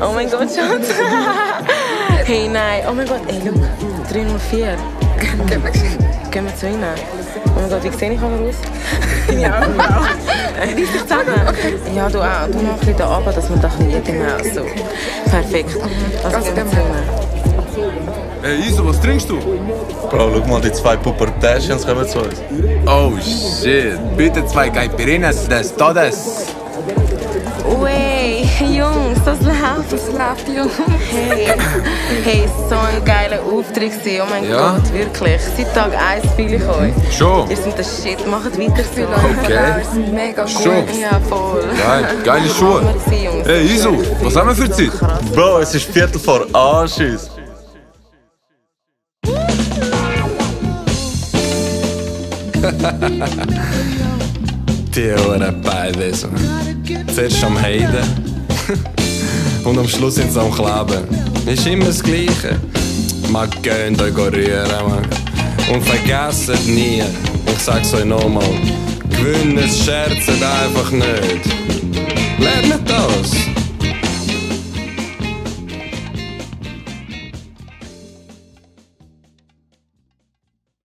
Oh mein Gott, Schatz. hey, nein. Oh mein Gott, ey, look. 304. Gehen wir zu ihnen? Oh mein Gott, wie sehe ich aber aus? Ja, genau. Reiß dich zusammen. Ja, du auch. Du noch ein bisschen runter, dass man da ein bisschen genau so. Perfekt. Also, Also, gehen wir zu ihnen. Hey Iso, was trinkst du? Bro, schau mal, die zwei Pubertäschens kommen zu uns. Oh shit. Bitte zwei Caipirinhas des Todes. Ui, Jungs, das läuft. Das läuft, Jungs. Hey, hey, so ein geiler Auftritt gewesen. Oh mein Ja? Gott, wirklich. Seit Tag 1 fühle ich euch. Schon? Ihr seid der Shit, macht weiter so. Okay. Wir sind mega gut. Schon. Ja, voll. Geil, geile Schuhe. Hey Iso, was haben wir für Zeit? Bro, es ist Viertel vor Anschiss. Die Ohren beide so. Zuerst am Heiden und am Schluss sind sie am Kleben. Ist immer das Gleiche. Man gönnt euch rühren, man. Und vergesst nie, ich sag's euch nochmal, gewinnen, scherzen einfach nicht.